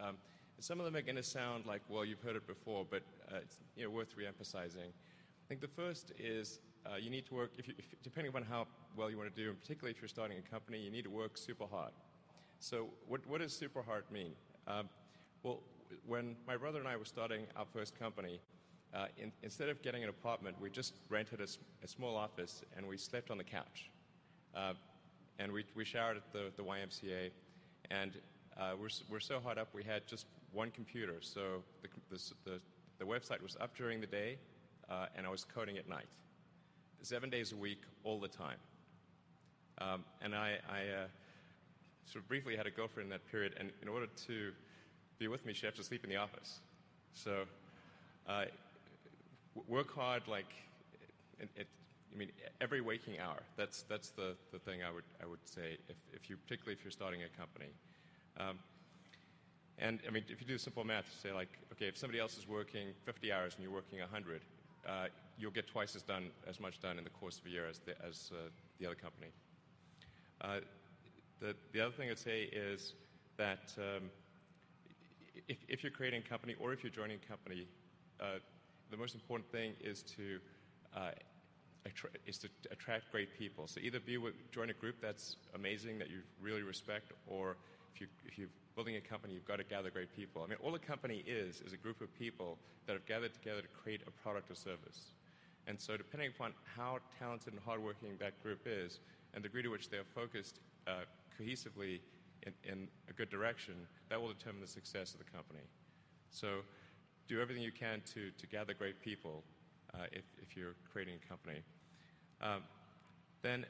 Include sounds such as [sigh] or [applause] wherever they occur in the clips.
Um, some of them are going to sound like, well, you've heard it before, but uh, it's you know, worth re-emphasizing. I think the first is uh, you need to work, if you, if, depending on how well you want to do, and particularly if you're starting a company, you need to work super hard. So what, what does super hard mean? Um, well, when my brother and I were starting our first company, uh, in, instead of getting an apartment, we just rented a, a, small office and we slept on the couch. Uh, and we, we showered at the, the YMCA. And uh, we're, we're so hot up, we had just one computer. So the, the, the, the website was up during the day, uh, and I was coding at night. Seven days a week, all the time. Um, and I, I uh, sort of briefly had a girlfriend in that period, and in order to be with me, she had to sleep in the office. So uh, work hard, like, it, it, I mean, every waking hour. That's, that's the, the thing I would, I would say, if, if you, particularly if you're starting a company. Um, and I mean, if you do simple math, say like, okay, if somebody else is working 50 hours and you're working 100, uh, you'll get twice as done, as much done in the course of a year as the, as, uh, the other company. Uh, the, the other thing I'd say is that um, if, if, you're creating a company or if you're joining a company, uh, the most important thing is to uh, is to attract great people. So either be with, join a group that's amazing that you really respect, or if you if you're building a company, you've got to gather great people. I mean, all a company is is a group of people that have gathered together to create a product or service. And so, depending upon how talented and hardworking that group is, and the degree to which they are focused uh, cohesively in, in a good direction, that will determine the success of the company. So, do everything you can to, to gather great people uh, if, if you're creating a company. Um, then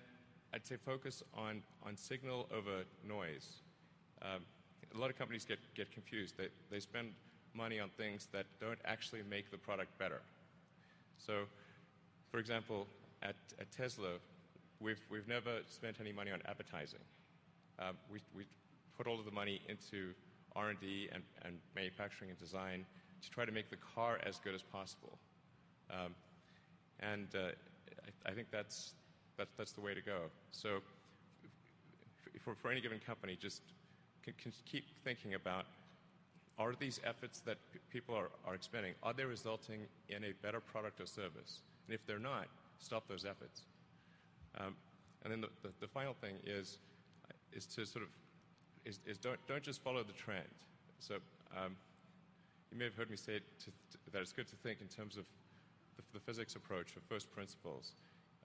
I'd say focus on, on signal over noise. Um, a lot of companies get, get confused. They, they spend money on things that don't actually make the product better. So, for example, at, at Tesla, we've, we've never spent any money on advertising. Um, we, we put all of the money into R&D and, and manufacturing and design to try to make the car as good as possible. Um, and uh, I, I, think that's, that, that's the way to go. So for, for any given company, just can, can keep thinking about are these efforts that p- people are, are expending, are they resulting in a better product or service? And if they're not, stop those efforts. Um, and then the, the, the, final thing is, is to sort of, is, is don't, don't just follow the trend. So um, you may have heard me say to, to, that it's good to think in terms of the, the physics approach of first principles,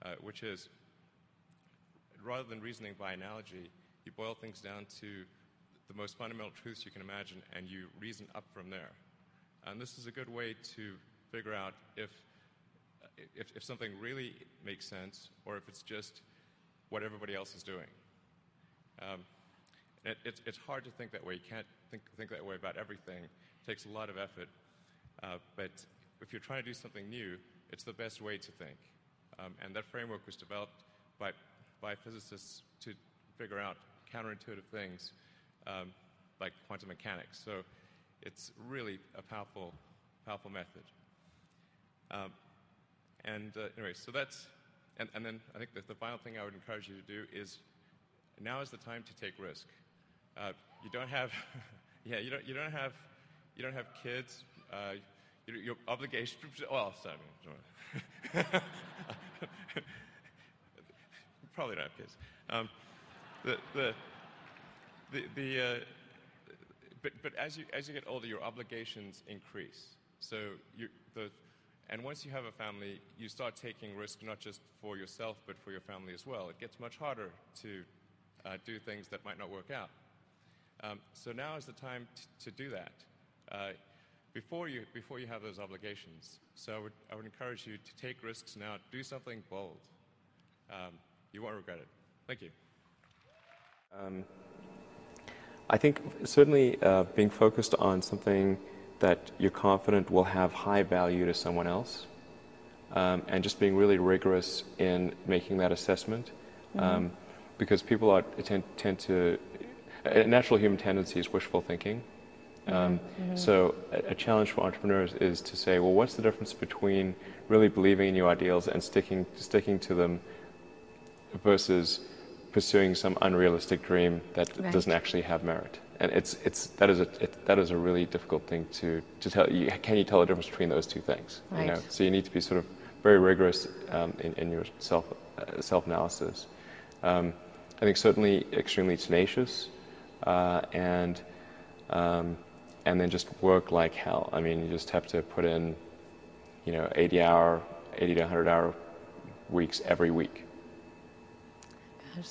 uh, which is rather than reasoning by analogy, you boil things down to the most fundamental truths you can imagine and you reason up from there. And this is a good way to figure out if, if, if something really makes sense or if it's just what everybody else is doing. Um, it, it's, it's hard to think that way. You can't think, think that way about everything. It takes a lot of effort. Uh, but if you're trying to do something new, it's the best way to think. Um, and that framework was developed by, by physicists to figure out counterintuitive things um, like quantum mechanics. So it's really a powerful, powerful method. Um, and uh, anyway, so that's, and, and then I think that the final thing I would encourage you to do is now is the time to take risk. Uh, you don't have, [laughs] yeah, you don't, you don't have you don't have kids. Uh, your, your obligation. Well, sorry. [laughs] Probably don't have kids. Um, the the the, the uh, but but as you as you get older, your obligations increase. So you the and once you have a family, you start taking risk not just for yourself but for your family as well. It gets much harder to uh, do things that might not work out. Um, so now is the time t- to do that uh, before, you, before you have those obligations. So I would, I would encourage you to take risks now, do something bold. Um, you won't regret it. Thank you. Um, I think certainly uh, being focused on something that you're confident will have high value to someone else, um, and just being really rigorous in making that assessment, mm-hmm. um, because people are, tend, tend to a natural human tendency is wishful thinking. Um, mm-hmm. So, a, a, challenge for entrepreneurs is to say, well, what's the difference between really believing in your ideals and sticking sticking to them versus pursuing some unrealistic dream that right. doesn't actually have merit? and it's it's that is a it, that is a really difficult thing to to tell. You, can you tell the difference between those two things? Right. You know, so you need to be sort of very rigorous um, in, in your self uh, self analysis. Um, I think certainly extremely tenacious, uh, and um, and then just work like hell. I mean, you just have to put in, you know, 80 hour, 80 to 100 hour weeks every week. Gosh,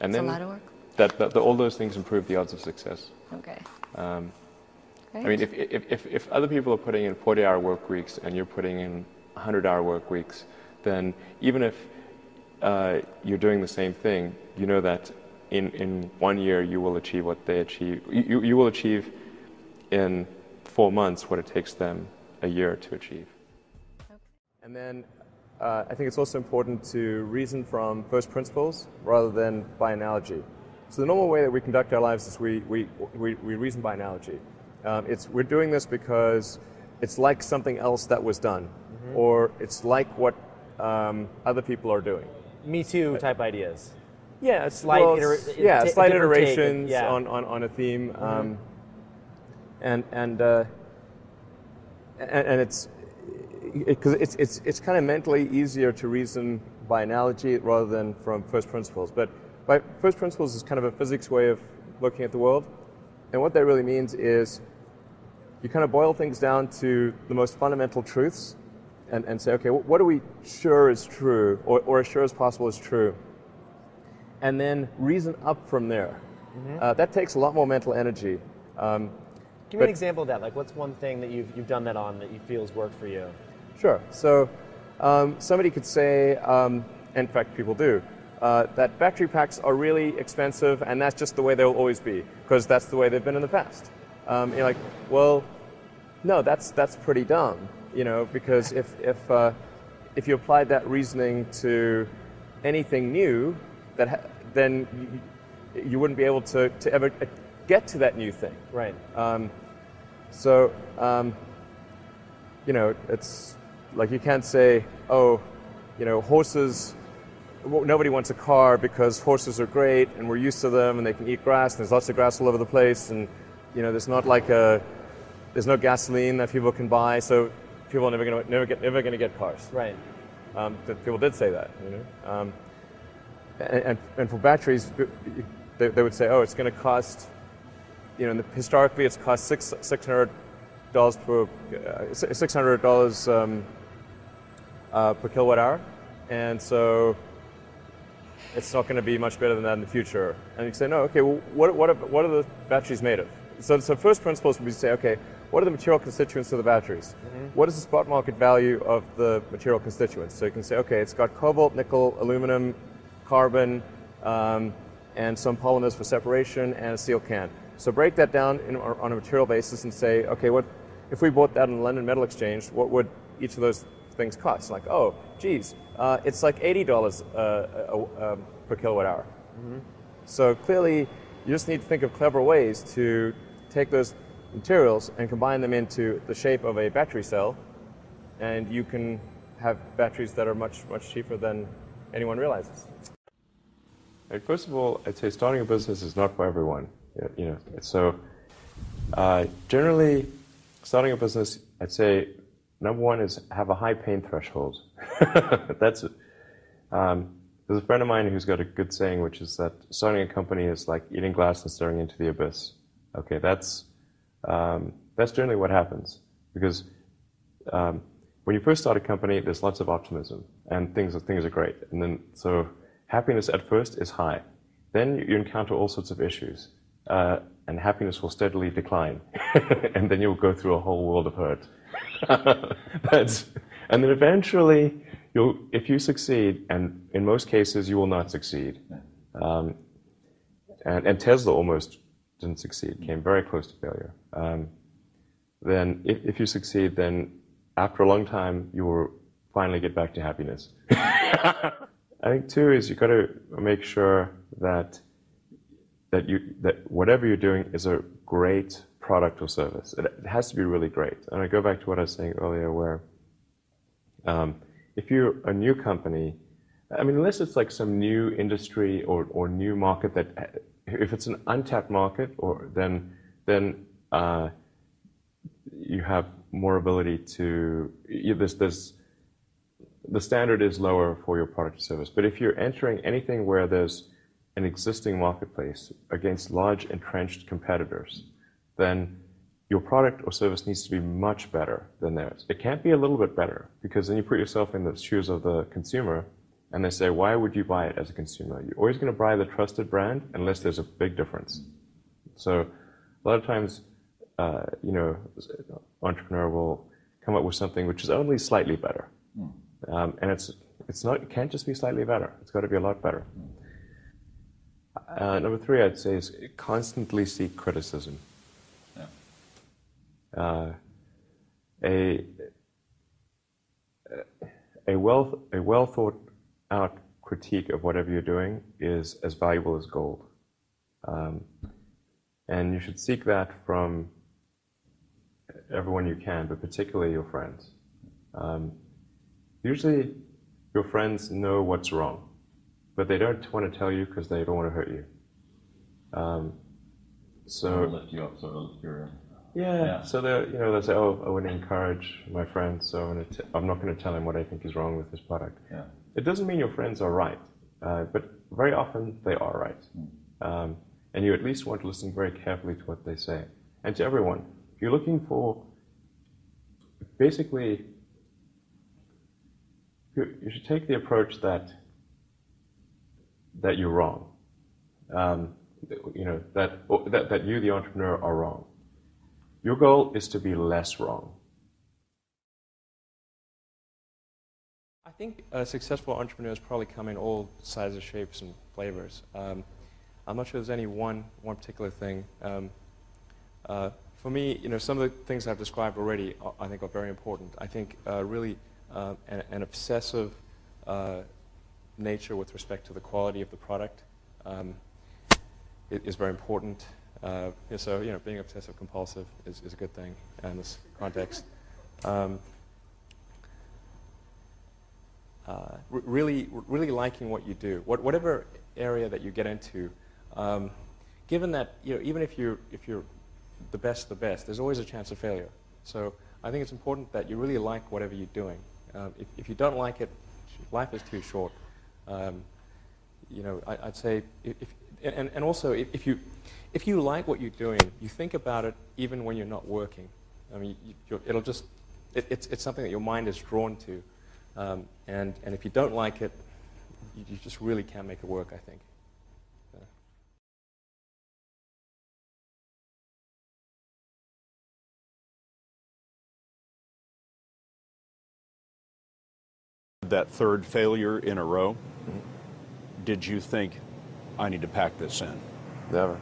And It's a then lot of work. That, that, all those things improve the odds of success. Okay. Um, Great. I mean, if, if, if, if other people are putting in 40 hour work weeks and you're putting in 100 hour work weeks, then even if uh, you're doing the same thing, you know that in, in one year you will achieve what they achieve. You, you will achieve in four months what it takes them a year to achieve. And then uh, I think it's also important to reason from first principles rather than by analogy. So the normal way that we conduct our lives is we, we, we, we reason by analogy. Um, it's, we're doing this because it's like something else that was done, or it's like what um, other people are doing. Me Too type ideas. Yeah, it's Slight well, yeah, ta- slight different take, iterations yeah. on, on, on a theme, um, and and uh, and, and it's because it, it's it's it's kind of mentally easier to reason by analogy rather than from first principles. But by first principles is kind of a physics way of looking at the world, and what that really means is you kind of boil things down to the most fundamental truths, and, and say, okay, what are we sure is true, or, or as sure as possible is true and then reason up from there. Uh, that takes a lot more mental energy. Um, Give me an example of that. Like, what's one thing that you've, you've done that on that you feel has worked for you? Sure. So um, somebody could say, um, in fact, people do, uh, that battery packs are really expensive, and that's just the way they'll always be, because that's the way they've been in the past. Um, you're like, well, no, that's that's pretty dumb, you know, because if if uh, if you applied that reasoning to anything new, that ha- then you, you wouldn't be able to, to ever uh, get to that new thing. Right. Um, so, um, you know, it's like you can't say, oh, you know, horses. Nobody wants a car because horses are great and we're used to them and they can eat grass and there's lots of grass all over the place and you know there's not like a there's no gasoline that people can buy so people are never going to never get never going to get cars. Right. Um, that people did say that, you know. Um, and, and, and for batteries, they, they would say, oh, it's going to cost, you know, historically it's cost six six hundred dollars per uh, six hundred dollars um, uh, per kilowatt hour, and so it's not going to be much better than that in the future. And you say, no, okay, well, what what are, what are the batteries made of? So, so first principles would be to say, okay, what are the material constituents of the batteries? What is the spot market value of the material constituents? So you can say, okay, it's got cobalt, nickel, aluminum, carbon, um, and some polymers for separation, and a steel can. So break that down in, on a material basis and say, okay, what if we bought that on the London Metal Exchange? What would each of those things cost? Like, oh, geez, uh, it's like eighty dollars uh, um, per kilowatt hour. So clearly, you just need to think of clever ways to take those materials and combine them into the shape of a battery cell, and you can have batteries that are much much cheaper than anyone realizes. Right, first of all, I'd say starting a business is not for everyone. You know, so uh, generally, starting a business, I'd say number one is have a high pain threshold. [laughs] That's. Um, there's a friend of mine who's got a good saying, which is that starting a company is like eating glass and staring into the abyss. Okay, that's um, that's generally what happens because um, when you first start a company, there's lots of optimism and things things are great. And then, so happiness at first is high. Then you encounter all sorts of issues, uh, and happiness will steadily decline. [laughs] and then you'll go through a whole world of hurt. [laughs] That's, and then eventually, you'll, if you succeed, and in most cases, you will not succeed. Um, and, and Tesla almost didn't succeed, came very close to failure. Um, then if, if you succeed, then after a long time, you will finally get back to happiness. [laughs] I think too is you've got to make sure that that you that whatever you're doing is a great product or service. It, it has to be really great. And I go back to what I was saying earlier, where um, if you're a new company, I mean, unless it's like some new industry or, or new market that if it's an untapped market, or then then uh, you have more ability to. You, there's, there's the standard is lower for your product or service. But if you're entering anything where there's an existing marketplace against large entrenched competitors, then your product or service needs to be much better than theirs. It can't be a little bit better because then you put yourself in the shoes of the consumer and they say, why would you buy it as a consumer? You're always going to buy the trusted brand unless there's a big difference. So a lot of times, uh, you know, entrepreneur will come up with something which is only slightly better. Mm. Um, and it's, it's not, it can't just be slightly better. It's got to be a lot better. Uh, number three, I'd say, is constantly seek criticism. Uh, a, a well a well thought out critique of whatever you're doing is as valuable as gold, um, and you should seek that from everyone you can, but particularly your friends. Um, Usually, your friends know what's wrong, but they don't want to tell you because they don't want to hurt you. Um, so lift you up, of you're. Yeah, yeah. So they, you know, they say, "Oh, I want to encourage my friends, so I'm, t- I'm not going to tell him what I think is wrong with this product." Yeah. It doesn't mean your friends are right, uh, but very often they are right, mm. um, and you at least want to listen very carefully to what they say, and to everyone. If you're looking for, basically, you should take the approach that that you're wrong. Um, you know that, that that you, the entrepreneur, are wrong. Your goal is to be less wrong. I think successful entrepreneurs probably come in all sizes, shapes, and flavors. Um, I'm not sure there's any one one particular thing. Um, uh, for me, you know, some of the things I've described already, uh, I think, are very important. I think uh, really uh, an, an, obsessive uh, nature with respect to the quality of the product um, is very important. Uh, so, you know, being obsessive compulsive is, is a good thing in this context. Um, uh, really, really liking what you do, what, whatever area that you get into. Um, given that, you know, even if you're if you're the best, the best, there's always a chance of failure. So I think it's important that you really like whatever you're doing. Um, if, if, you don't like it, life is too short. Um, you know, I, would say, if, and, and also, if, if, you, if you like what you're doing, you think about it even when you're not working. I mean, you, it'll just, it, it's, it's something that your mind is drawn to. Um, and, and if you don't like it, you, you just really can't make it work, I think. that third failure in a row, mm-hmm. did you think, I need to pack this in? Never.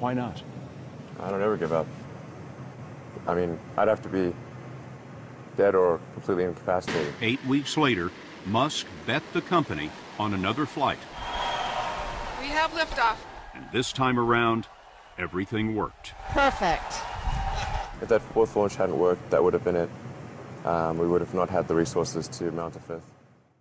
Why not? I don't ever give up. I mean, I'd have to be dead or completely incapacitated. Eight weeks later, Musk bet the company on another flight. We have liftoff. And this time around, everything worked. Perfect. If that fourth launch hadn't worked, that would have been it um, we would have not had the resources to mount a fifth.